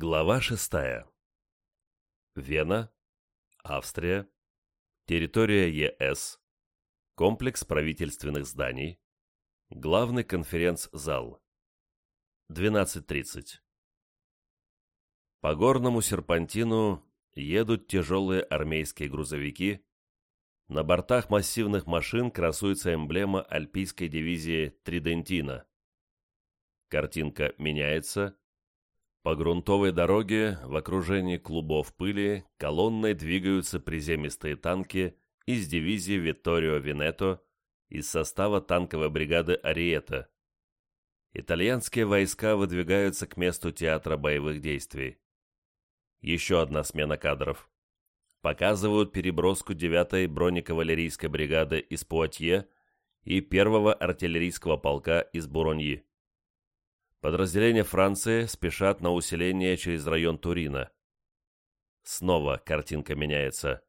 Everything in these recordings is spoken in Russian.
Глава шестая. Вена, Австрия, территория ЕС, комплекс правительственных зданий, главный конференц-зал. 12.30. По горному серпантину едут тяжелые армейские грузовики, на бортах массивных машин красуется эмблема альпийской дивизии Тридентина. Картинка меняется, по грунтовой дороге в окружении клубов пыли колонной двигаются приземистые танки из дивизии Витторио Венето из состава танковой бригады Ариета. Итальянские войска выдвигаются к месту театра боевых действий. Еще одна смена кадров. Показывают переброску 9-й бронекавалерийской бригады из Пуатье и 1-го артиллерийского полка из Буроньи. Подразделения Франции спешат на усиление через район Турина. Снова картинка меняется.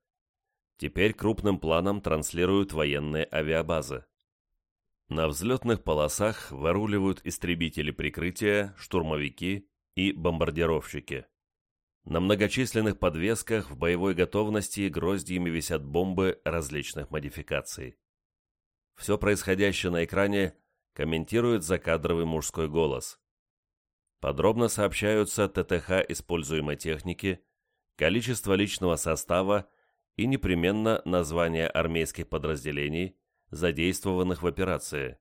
Теперь крупным планом транслируют военные авиабазы. На взлетных полосах выруливают истребители прикрытия, штурмовики и бомбардировщики. На многочисленных подвесках в боевой готовности гроздьями висят бомбы различных модификаций. Все происходящее на экране комментирует закадровый мужской голос. Подробно сообщаются ТТХ используемой техники, количество личного состава и непременно название армейских подразделений, задействованных в операции.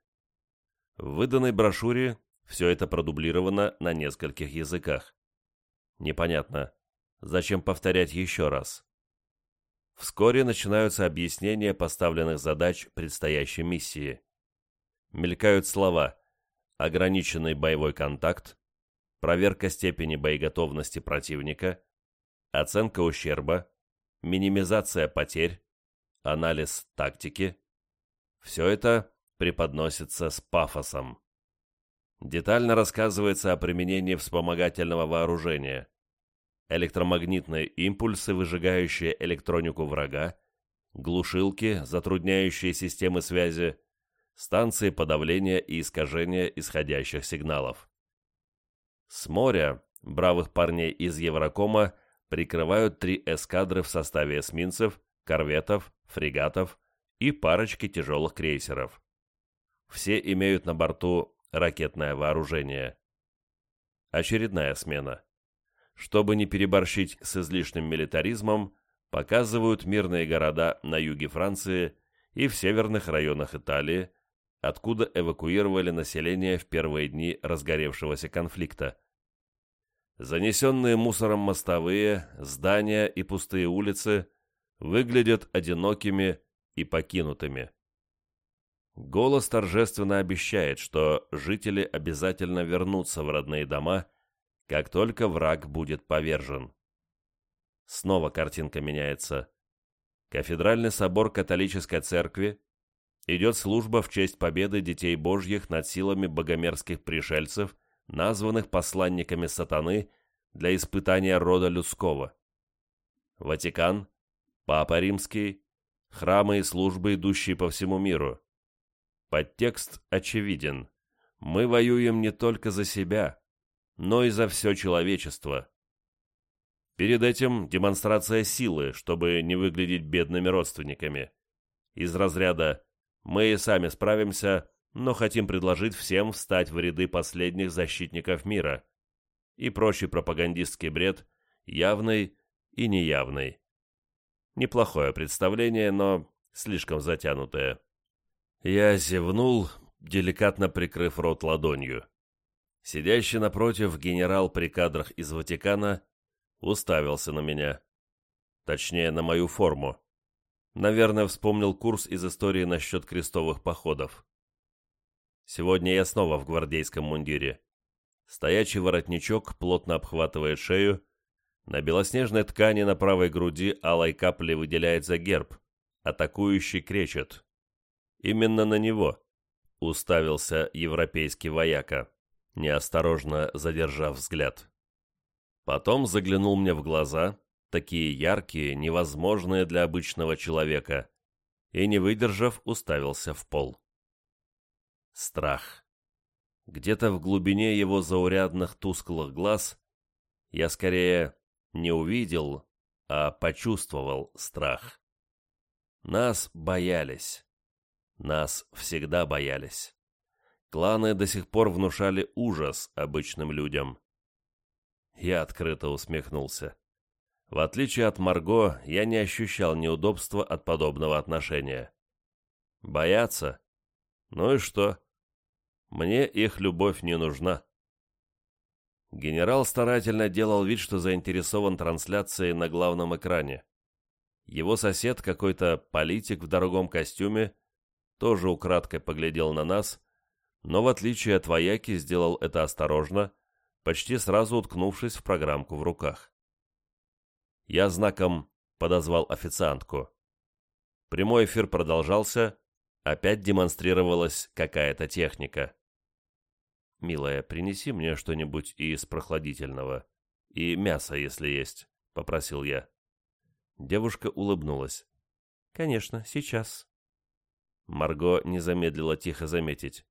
В выданной брошюре все это продублировано на нескольких языках. Непонятно, зачем повторять еще раз. Вскоре начинаются объяснения поставленных задач предстоящей миссии. Мелькают слова. «ограниченный боевой контакт», проверка степени боеготовности противника, оценка ущерба, минимизация потерь, анализ тактики. Все это преподносится с пафосом. Детально рассказывается о применении вспомогательного вооружения. Электромагнитные импульсы, выжигающие электронику врага, глушилки, затрудняющие системы связи, станции подавления и искажения исходящих сигналов. С моря бравых парней из Еврокома прикрывают три эскадры в составе эсминцев, корветов, фрегатов и парочки тяжелых крейсеров. Все имеют на борту ракетное вооружение. Очередная смена. Чтобы не переборщить с излишним милитаризмом, показывают мирные города на юге Франции и в северных районах Италии, откуда эвакуировали население в первые дни разгоревшегося конфликта. Занесенные мусором мостовые, здания и пустые улицы выглядят одинокими и покинутыми. Голос торжественно обещает, что жители обязательно вернутся в родные дома, как только враг будет повержен. Снова картинка меняется. Кафедральный собор католической церкви идет служба в честь победы детей Божьих над силами богомерзких пришельцев, названных посланниками сатаны для испытания рода людского. Ватикан, Папа Римский, храмы и службы, идущие по всему миру. Подтекст очевиден. Мы воюем не только за себя, но и за все человечество. Перед этим демонстрация силы, чтобы не выглядеть бедными родственниками. Из разряда мы и сами справимся, но хотим предложить всем встать в ряды последних защитников мира. И прочий пропагандистский бред, явный и неявный. Неплохое представление, но слишком затянутое. Я зевнул, деликатно прикрыв рот ладонью. Сидящий напротив генерал при кадрах из Ватикана уставился на меня. Точнее, на мою форму. Наверное, вспомнил курс из истории насчет крестовых походов. Сегодня я снова в гвардейском мундире. Стоячий воротничок плотно обхватывает шею. На белоснежной ткани на правой груди алой каплей выделяется герб. Атакующий кречет. Именно на него уставился европейский вояка, неосторожно задержав взгляд. Потом заглянул мне в глаза, такие яркие, невозможные для обычного человека, и, не выдержав, уставился в пол. Страх. Где-то в глубине его заурядных тусклых глаз Я скорее не увидел, а почувствовал страх. Нас боялись. Нас всегда боялись. Кланы до сих пор внушали ужас обычным людям. Я открыто усмехнулся. В отличие от Марго, я не ощущал неудобства от подобного отношения. Бояться? Ну и что? Мне их любовь не нужна. Генерал старательно делал вид, что заинтересован трансляцией на главном экране. Его сосед, какой-то политик в дорогом костюме, тоже украдкой поглядел на нас, но в отличие от вояки сделал это осторожно, почти сразу уткнувшись в программку в руках. Я знаком подозвал официантку. Прямой эфир продолжался, опять демонстрировалась какая-то техника. «Милая, принеси мне что-нибудь из прохладительного. И мясо, если есть», — попросил я. Девушка улыбнулась. «Конечно, сейчас». Марго не замедлила тихо заметить.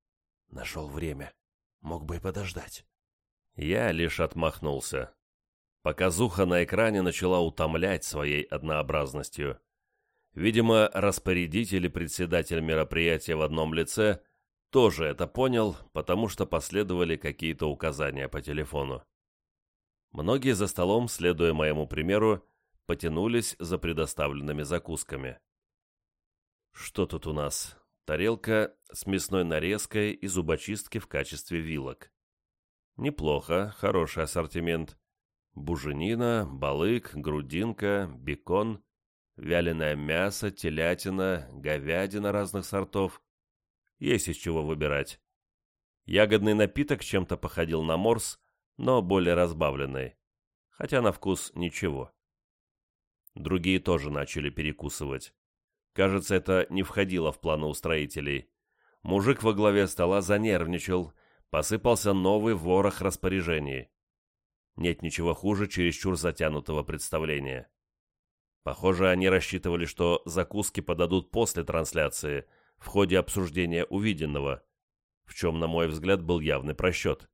«Нашел время. Мог бы и подождать». Я лишь отмахнулся. Показуха на экране начала утомлять своей однообразностью. Видимо, распорядитель и председатель мероприятия в одном лице тоже это понял, потому что последовали какие-то указания по телефону. Многие за столом, следуя моему примеру, потянулись за предоставленными закусками. Что тут у нас? Тарелка с мясной нарезкой и зубочистки в качестве вилок. Неплохо, хороший ассортимент. Буженина, балык, грудинка, бекон, вяленое мясо, телятина, говядина разных сортов, есть из чего выбирать. Ягодный напиток чем-то походил на морс, но более разбавленный. Хотя на вкус ничего. Другие тоже начали перекусывать. Кажется, это не входило в планы устроителей. Мужик во главе стола занервничал, посыпался новый ворох распоряжений. Нет ничего хуже чересчур затянутого представления. Похоже, они рассчитывали, что закуски подадут после трансляции, в ходе обсуждения увиденного, в чем, на мой взгляд, был явный просчет.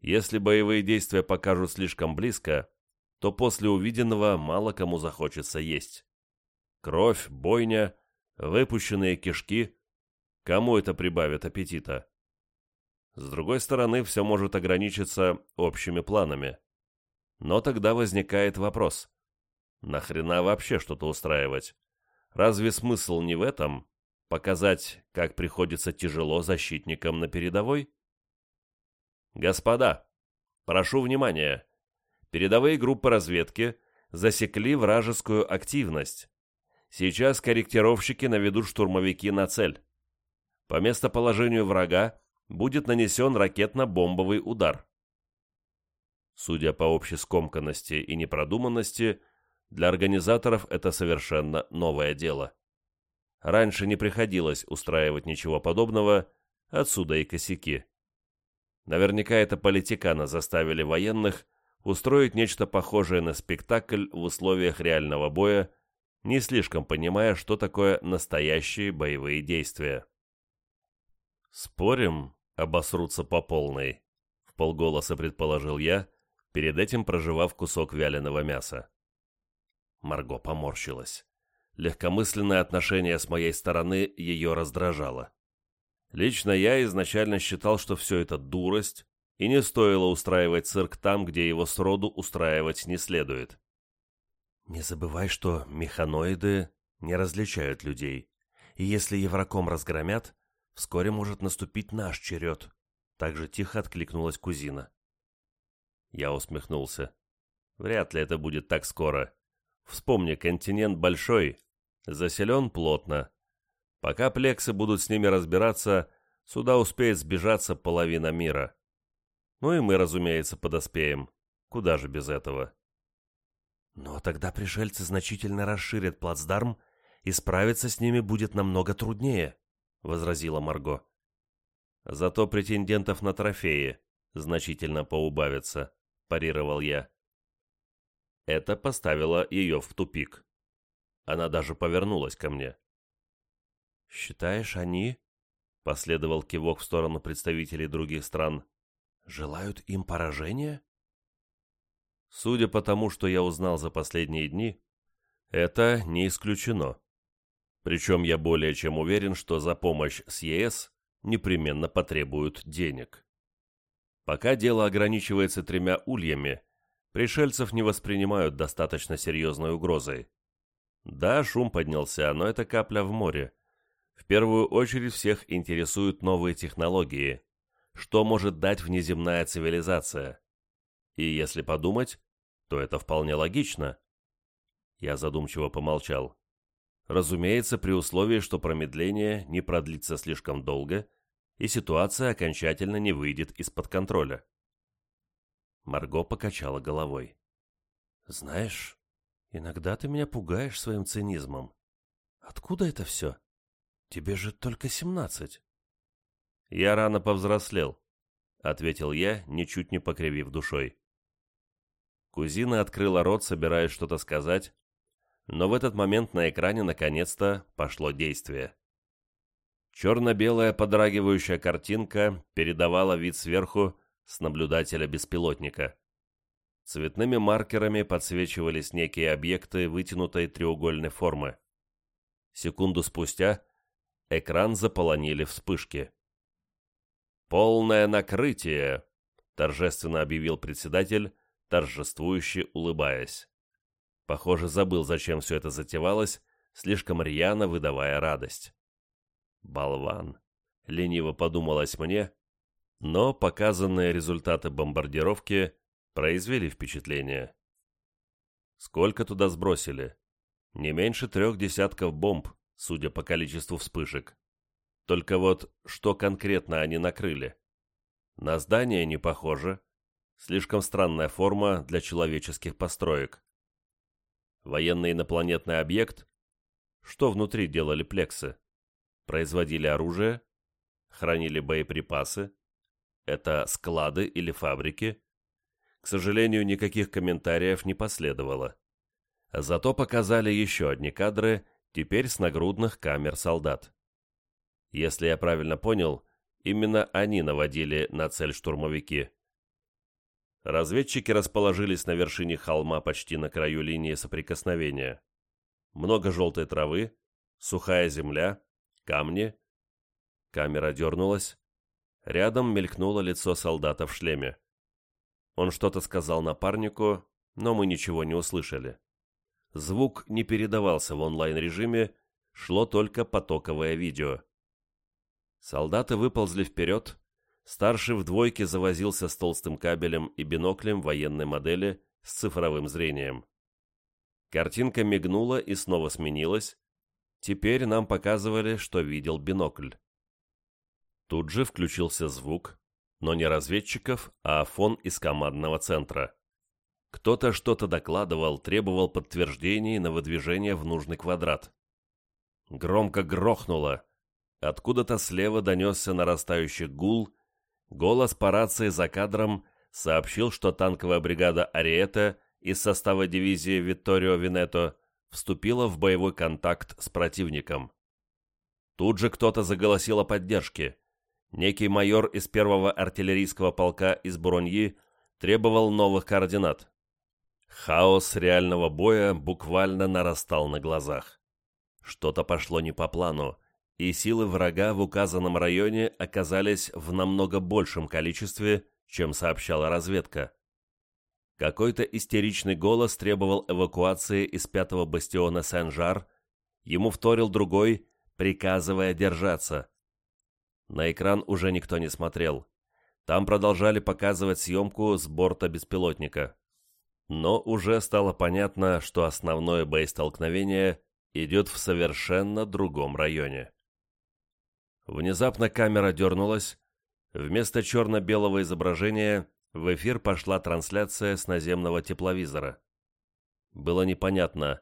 Если боевые действия покажут слишком близко, то после увиденного мало кому захочется есть. Кровь, бойня, выпущенные кишки – кому это прибавит аппетита? С другой стороны, все может ограничиться общими планами. Но тогда возникает вопрос. Нахрена вообще что-то устраивать? Разве смысл не в этом, Показать, как приходится тяжело защитникам на передовой? Господа, прошу внимания. Передовые группы разведки засекли вражескую активность. Сейчас корректировщики наведут штурмовики на цель. По местоположению врага будет нанесен ракетно-бомбовый удар. Судя по общей скомканности и непродуманности, для организаторов это совершенно новое дело. Раньше не приходилось устраивать ничего подобного, отсюда и косяки. Наверняка это политиканы заставили военных устроить нечто похожее на спектакль в условиях реального боя, не слишком понимая, что такое настоящие боевые действия. «Спорим, обосрутся по полной», — в полголоса предположил я, перед этим проживав кусок вяленого мяса. Марго поморщилась. Легкомысленное отношение с моей стороны ее раздражало. Лично я изначально считал, что все это дурость, и не стоило устраивать цирк там, где его сроду устраивать не следует. Не забывай, что механоиды не различают людей, и если Евраком разгромят, вскоре может наступить наш черед. Так же тихо откликнулась кузина. Я усмехнулся. Вряд ли это будет так скоро. Вспомни, континент большой, заселен плотно. Пока плексы будут с ними разбираться, сюда успеет сбежаться половина мира. Ну и мы, разумеется, подоспеем. Куда же без этого? Но тогда пришельцы значительно расширят плацдарм, и справиться с ними будет намного труднее, — возразила Марго. Зато претендентов на трофеи значительно поубавится, — парировал я. Это поставило ее в тупик. Она даже повернулась ко мне. «Считаешь, они...» — последовал кивок в сторону представителей других стран. «Желают им поражения?» Судя по тому, что я узнал за последние дни, это не исключено. Причем я более чем уверен, что за помощь с ЕС непременно потребуют денег. Пока дело ограничивается тремя ульями, пришельцев не воспринимают достаточно серьезной угрозой. Да, шум поднялся, но это капля в море. В первую очередь всех интересуют новые технологии, что может дать внеземная цивилизация. И если подумать, то это вполне логично. Я задумчиво помолчал. Разумеется, при условии, что промедление не продлится слишком долго, и ситуация окончательно не выйдет из-под контроля. Марго покачала головой. «Знаешь, иногда ты меня пугаешь своим цинизмом. Откуда это все? Тебе же только семнадцать». «Я рано повзрослел», — ответил я, ничуть не покривив душой. Кузина открыла рот, собираясь что-то сказать, но в этот момент на экране наконец-то пошло действие. Черно-белая подрагивающая картинка передавала вид сверху с наблюдателя беспилотника. Цветными маркерами подсвечивались некие объекты вытянутой треугольной формы. Секунду спустя экран заполонили вспышки. «Полное накрытие!» — торжественно объявил председатель, торжествующе улыбаясь. Похоже, забыл, зачем все это затевалось, слишком рьяно выдавая радость. «Болван!» — лениво подумалось мне, но показанные результаты бомбардировки произвели впечатление. Сколько туда сбросили? Не меньше трех десятков бомб, судя по количеству вспышек. Только вот, что конкретно они накрыли? На здание не похоже. Слишком странная форма для человеческих построек. Военный инопланетный объект? Что внутри делали плексы? Производили оружие? Хранили боеприпасы? Это склады или фабрики? К сожалению, никаких комментариев не последовало. Зато показали еще одни кадры, теперь с нагрудных камер солдат. Если я правильно понял, именно они наводили на цель штурмовики. Разведчики расположились на вершине холма почти на краю линии соприкосновения. Много желтой травы, сухая земля, камни. Камера дернулась. Рядом мелькнуло лицо солдата в шлеме. Он что-то сказал напарнику, но мы ничего не услышали. Звук не передавался в онлайн-режиме, шло только потоковое видео. Солдаты выползли вперед, Старший в двойке завозился с толстым кабелем и биноклем военной модели с цифровым зрением. Картинка мигнула и снова сменилась. Теперь нам показывали, что видел бинокль. Тут же включился звук, но не разведчиков, а фон из командного центра. Кто-то что-то докладывал, требовал подтверждений на выдвижение в нужный квадрат. Громко грохнуло. Откуда-то слева донесся нарастающий гул, Голос по рации за кадром сообщил, что танковая бригада Ариэта из состава дивизии Витторио Венето вступила в боевой контакт с противником. Тут же кто-то заголосил о поддержке. Некий майор из первого артиллерийского полка из Буроньи требовал новых координат. Хаос реального боя буквально нарастал на глазах. Что-то пошло не по плану, и силы врага в указанном районе оказались в намного большем количестве, чем сообщала разведка. Какой-то истеричный голос требовал эвакуации из пятого бастиона Сен-Жар, ему вторил другой, приказывая держаться. На экран уже никто не смотрел. Там продолжали показывать съемку с борта беспилотника. Но уже стало понятно, что основное боестолкновение идет в совершенно другом районе. Внезапно камера дернулась. Вместо черно-белого изображения в эфир пошла трансляция с наземного тепловизора. Было непонятно,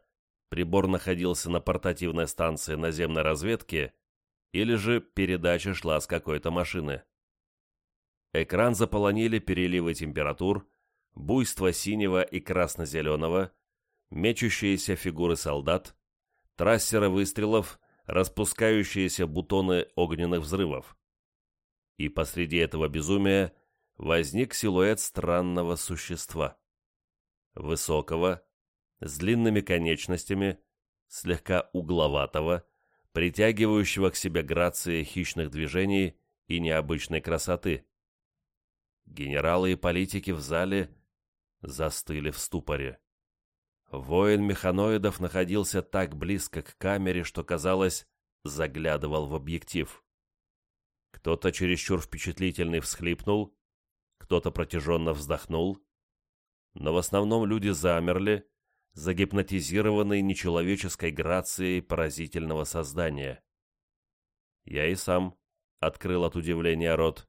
прибор находился на портативной станции наземной разведки или же передача шла с какой-то машины. Экран заполонили переливы температур, буйство синего и красно-зеленого, мечущиеся фигуры солдат, трассеры выстрелов распускающиеся бутоны огненных взрывов. И посреди этого безумия возник силуэт странного существа. высокого, с длинными конечностями, слегка угловатого, притягивающего к себе грации хищных движений и необычной красоты. Генералы и политики в зале застыли в ступоре. Воин механоидов находился так близко к камере, что, казалось, заглядывал в объектив. Кто-то чересчур впечатлительный всхлипнул, кто-то протяженно вздохнул, но в основном люди замерли, загипнотизированные нечеловеческой грацией поразительного создания. Я и сам открыл от удивления рот,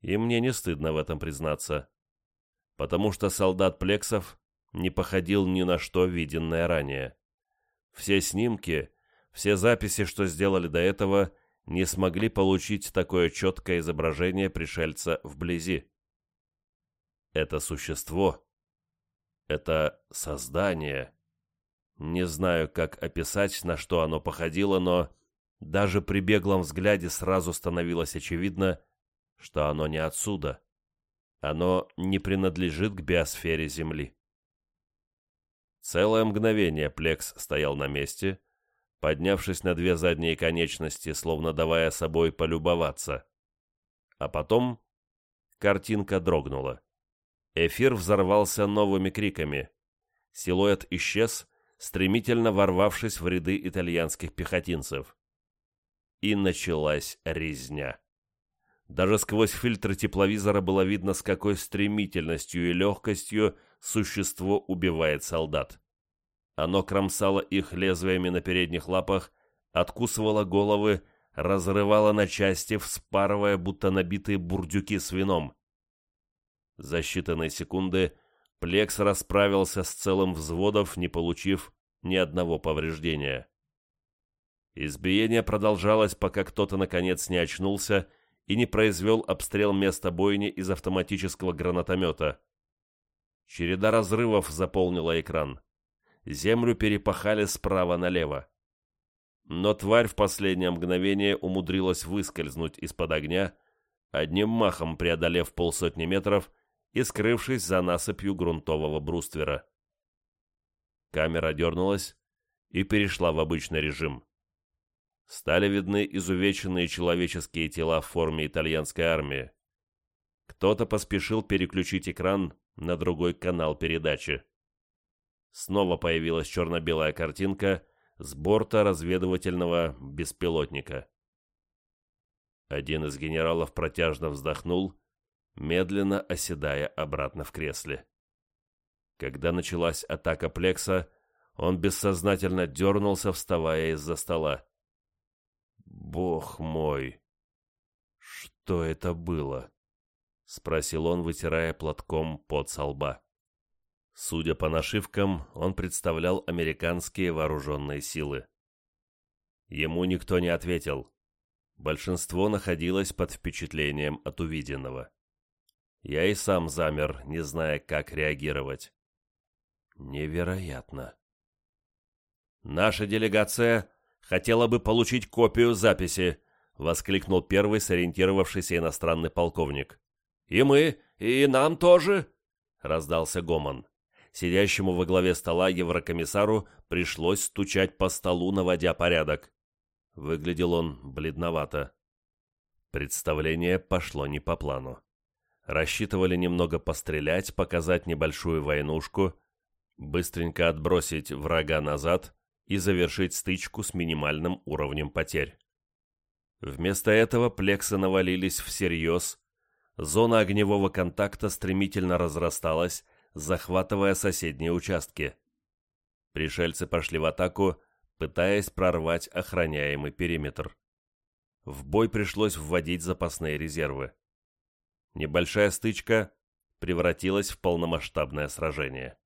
и мне не стыдно в этом признаться, потому что солдат Плексов не походил ни на что виденное ранее. Все снимки, все записи, что сделали до этого, не смогли получить такое четкое изображение пришельца вблизи. Это существо, это создание, не знаю, как описать, на что оно походило, но даже при беглом взгляде сразу становилось очевидно, что оно не отсюда. Оно не принадлежит к биосфере Земли. Целое мгновение Плекс стоял на месте, поднявшись на две задние конечности, словно давая собой полюбоваться. А потом картинка дрогнула. Эфир взорвался новыми криками. Силуэт исчез, стремительно ворвавшись в ряды итальянских пехотинцев. И началась резня. Даже сквозь фильтры тепловизора было видно, с какой стремительностью и легкостью существо убивает солдат. Оно кромсало их лезвиями на передних лапах, откусывало головы, разрывало на части, вспарывая будто набитые бурдюки с вином. За считанные секунды Плекс расправился с целым взводов, не получив ни одного повреждения. Избиение продолжалось, пока кто-то наконец не очнулся и не произвел обстрел места бойни из автоматического гранатомета. Череда разрывов заполнила экран. Землю перепахали справа налево. Но тварь в последнее мгновение умудрилась выскользнуть из-под огня, одним махом преодолев полсотни метров и скрывшись за насыпью грунтового бруствера. Камера дернулась и перешла в обычный режим. Стали видны изувеченные человеческие тела в форме итальянской армии. Кто-то поспешил переключить экран на другой канал передачи. Снова появилась черно-белая картинка с борта разведывательного беспилотника. Один из генералов протяжно вздохнул, медленно оседая обратно в кресле. Когда началась атака Плекса, он бессознательно дернулся, вставая из-за стола. «Бог мой! Что это было?» — спросил он, вытирая платком под со лба. Судя по нашивкам, он представлял американские вооруженные силы. Ему никто не ответил. Большинство находилось под впечатлением от увиденного. Я и сам замер, не зная, как реагировать. Невероятно. «Наша делегация хотела бы получить копию записи», — воскликнул первый сориентировавшийся иностранный полковник. «И мы, и нам тоже», — раздался гомон. Сидящему во главе стола еврокомиссару пришлось стучать по столу, наводя порядок. Выглядел он бледновато. Представление пошло не по плану. Рассчитывали немного пострелять, показать небольшую войнушку, быстренько отбросить врага назад и завершить стычку с минимальным уровнем потерь. Вместо этого плексы навалились всерьез, зона огневого контакта стремительно разрасталась, захватывая соседние участки. Пришельцы пошли в атаку, пытаясь прорвать охраняемый периметр. В бой пришлось вводить запасные резервы. Небольшая стычка превратилась в полномасштабное сражение.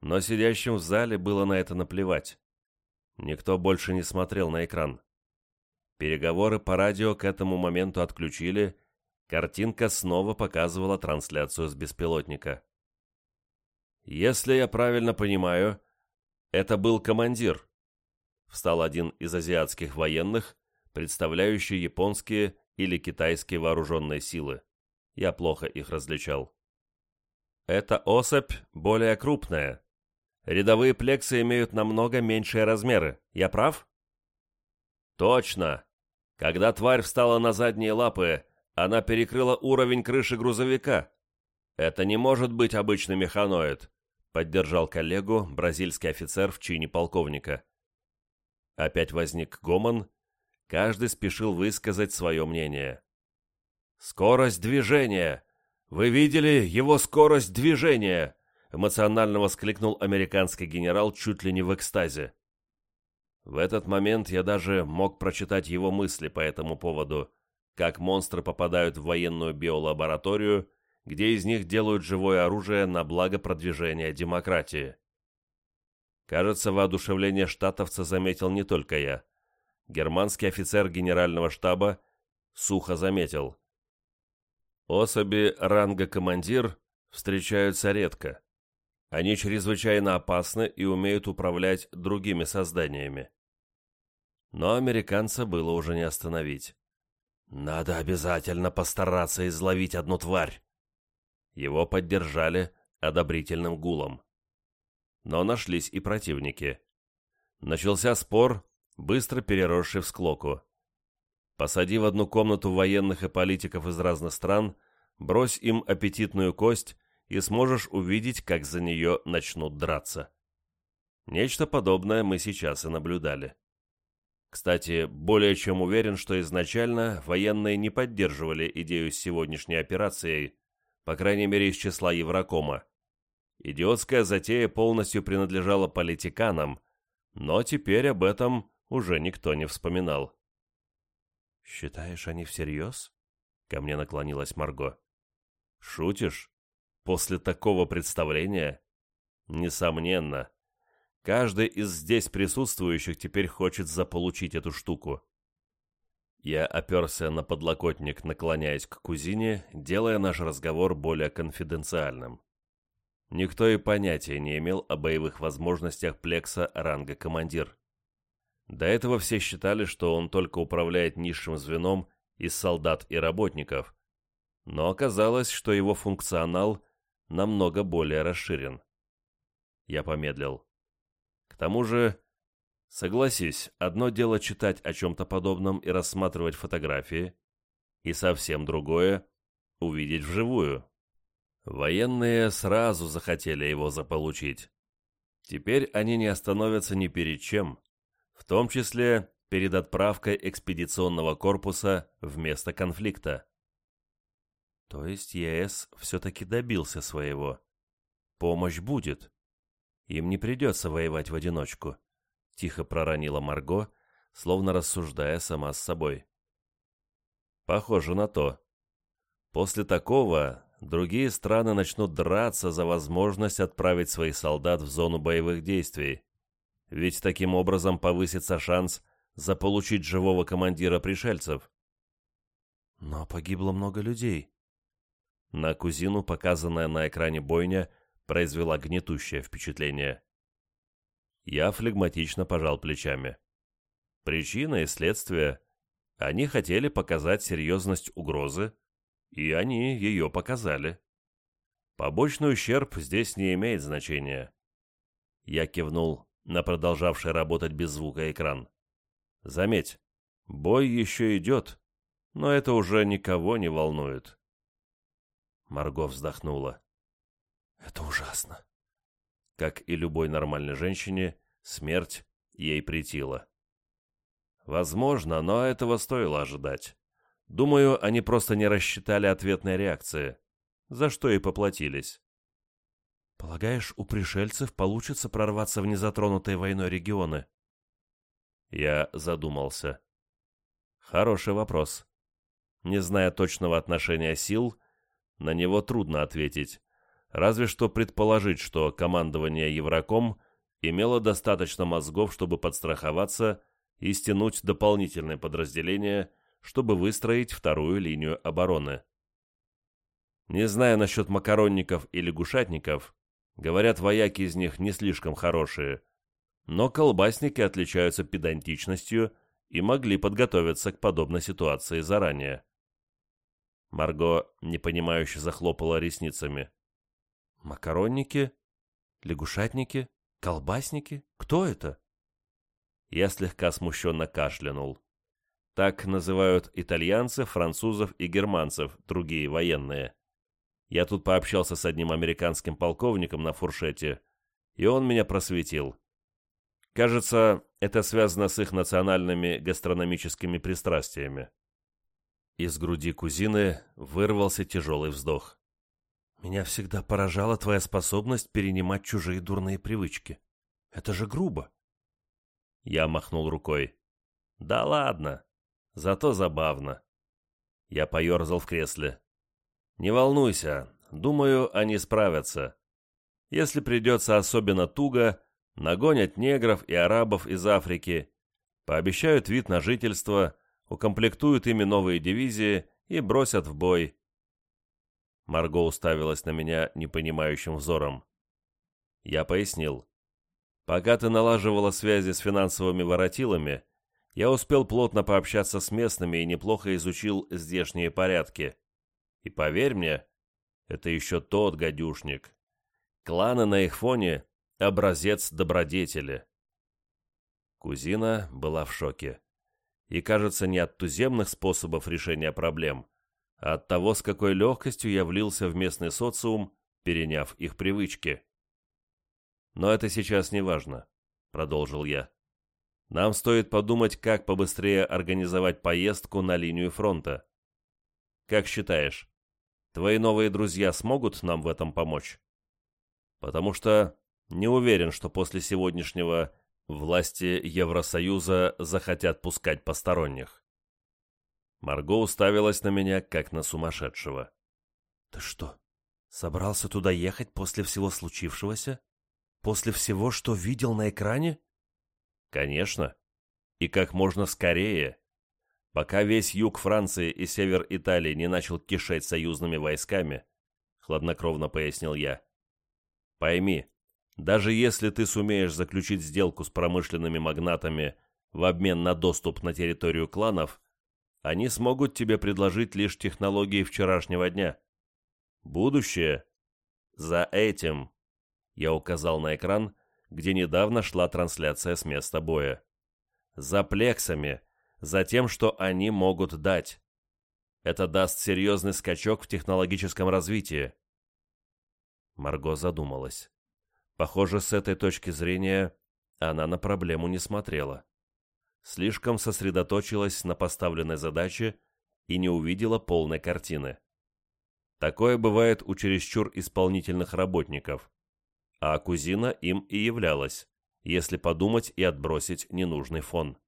Но сидящим в зале было на это наплевать. Никто больше не смотрел на экран. Переговоры по радио к этому моменту отключили, картинка снова показывала трансляцию с беспилотника. «Если я правильно понимаю, это был командир», встал один из азиатских военных, представляющий японские или китайские вооруженные силы. Я плохо их различал. Эта особь более крупная. Рядовые плексы имеют намного меньшие размеры. Я прав? Точно. Когда тварь встала на задние лапы, она перекрыла уровень крыши грузовика. Это не может быть обычный механоид, поддержал коллегу бразильский офицер в чине полковника. Опять возник гомон, каждый спешил высказать свое мнение. «Скорость движения! Вы видели его скорость движения?» эмоционально воскликнул американский генерал чуть ли не в экстазе. В этот момент я даже мог прочитать его мысли по этому поводу, как монстры попадают в военную биолабораторию, где из них делают живое оружие на благо продвижения демократии. Кажется, воодушевление штатовца заметил не только я. Германский офицер генерального штаба сухо заметил. Особи ранга командир встречаются редко. Они чрезвычайно опасны и умеют управлять другими созданиями. Но американца было уже не остановить. «Надо обязательно постараться изловить одну тварь!» Его поддержали одобрительным гулом. Но нашлись и противники. Начался спор, быстро переросший в склоку. Посади в одну комнату военных и политиков из разных стран, брось им аппетитную кость и сможешь увидеть, как за нее начнут драться. Нечто подобное мы сейчас и наблюдали. Кстати, более чем уверен, что изначально военные не поддерживали идею с сегодняшней операцией, по крайней мере из числа Еврокома. Идиотская затея полностью принадлежала политиканам, но теперь об этом уже никто не вспоминал. «Считаешь, они всерьез?» — ко мне наклонилась Марго. «Шутишь? После такого представления? Несомненно. Каждый из здесь присутствующих теперь хочет заполучить эту штуку. Я оперся на подлокотник, наклоняясь к кузине, делая наш разговор более конфиденциальным. Никто и понятия не имел о боевых возможностях Плекса ранга командир. До этого все считали, что он только управляет низшим звеном из солдат и работников, но оказалось, что его функционал намного более расширен. Я помедлил. К тому же, согласись, одно дело читать о чем-то подобном и рассматривать фотографии, и совсем другое — увидеть вживую. Военные сразу захотели его заполучить. Теперь они не остановятся ни перед чем, в том числе перед отправкой экспедиционного корпуса в место конфликта. То есть ЕС все-таки добился своего. Помощь будет. Им не придется воевать в одиночку. Тихо проронила Марго, словно рассуждая сама с собой. Похоже на то. После такого другие страны начнут драться за возможность отправить своих солдат в зону боевых действий. Ведь таким образом повысится шанс заполучить живого командира пришельцев. Но погибло много людей. На кузину, показанная на экране бойня, произвела гнетущее впечатление. Я флегматично пожал плечами. Причина и следствие. Они хотели показать серьезность угрозы, и они ее показали. Побочный ущерб здесь не имеет значения. Я кивнул на продолжавший работать без звука экран. Заметь, бой еще идет, но это уже никого не волнует. Марго вздохнула. Это ужасно. Как и любой нормальной женщине, смерть ей претила. Возможно, но этого стоило ожидать. Думаю, они просто не рассчитали ответной реакции, за что и поплатились. Полагаешь, у пришельцев получится прорваться в незатронутые войной регионы? Я задумался. Хороший вопрос. Не зная точного отношения сил, на него трудно ответить, разве что предположить, что командование Евроком имело достаточно мозгов, чтобы подстраховаться и стянуть дополнительные подразделения, чтобы выстроить вторую линию обороны. Не зная насчет макаронников и лягушатников, говорят, вояки из них не слишком хорошие, но колбасники отличаются педантичностью и могли подготовиться к подобной ситуации заранее. Марго непонимающе захлопала ресницами. Макаронники? Лягушатники? Колбасники? Кто это? Я слегка смущенно кашлянул. Так называют итальянцев, французов и германцев, другие военные. Я тут пообщался с одним американским полковником на фуршете, и он меня просветил. Кажется, это связано с их национальными гастрономическими пристрастиями. Из груди кузины вырвался тяжелый вздох. «Меня всегда поражала твоя способность перенимать чужие дурные привычки. Это же грубо». Я махнул рукой. «Да ладно. Зато забавно». Я поерзал в кресле. «Не волнуйся. Думаю, они справятся. Если придется особенно туго, нагонят негров и арабов из Африки, пообещают вид на жительство, укомплектуют ими новые дивизии и бросят в бой. Марго уставилась на меня непонимающим взором. Я пояснил. Пока ты налаживала связи с финансовыми воротилами, я успел плотно пообщаться с местными и неплохо изучил здешние порядки. И поверь мне, это еще тот гадюшник. Кланы на их фоне — образец добродетели. Кузина была в шоке. И, кажется, не от туземных способов решения проблем, от того, с какой легкостью я влился в местный социум, переняв их привычки. «Но это сейчас не важно», — продолжил я. «Нам стоит подумать, как побыстрее организовать поездку на линию фронта. Как считаешь, твои новые друзья смогут нам в этом помочь?» «Потому что не уверен, что после сегодняшнего власти Евросоюза захотят пускать посторонних. Марго уставилась на меня, как на сумасшедшего. «Ты что, собрался туда ехать после всего случившегося? После всего, что видел на экране?» «Конечно. И как можно скорее. Пока весь юг Франции и север Италии не начал кишеть союзными войсками», — хладнокровно пояснил я. «Пойми, даже если ты сумеешь заключить сделку с промышленными магнатами в обмен на доступ на территорию кланов, они смогут тебе предложить лишь технологии вчерашнего дня. Будущее за этим. Я указал на экран, где недавно шла трансляция с места боя. За плексами, за тем, что они могут дать. Это даст серьезный скачок в технологическом развитии. Марго задумалась. Похоже, с этой точки зрения она на проблему не смотрела слишком сосредоточилась на поставленной задаче и не увидела полной картины. Такое бывает у чересчур исполнительных работников, а кузина им и являлась, если подумать и отбросить ненужный фон.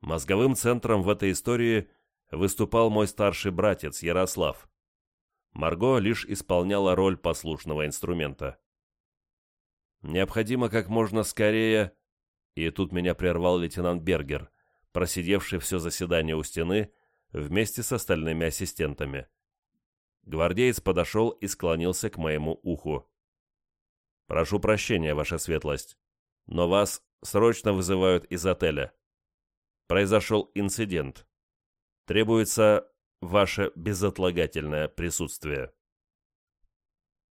Мозговым центром в этой истории выступал мой старший братец Ярослав. Марго лишь исполняла роль послушного инструмента. Необходимо как можно скорее и тут меня прервал лейтенант Бергер, просидевший все заседание у стены вместе с остальными ассистентами. Гвардеец подошел и склонился к моему уху. «Прошу прощения, ваша светлость, но вас срочно вызывают из отеля. Произошел инцидент. Требуется ваше безотлагательное присутствие».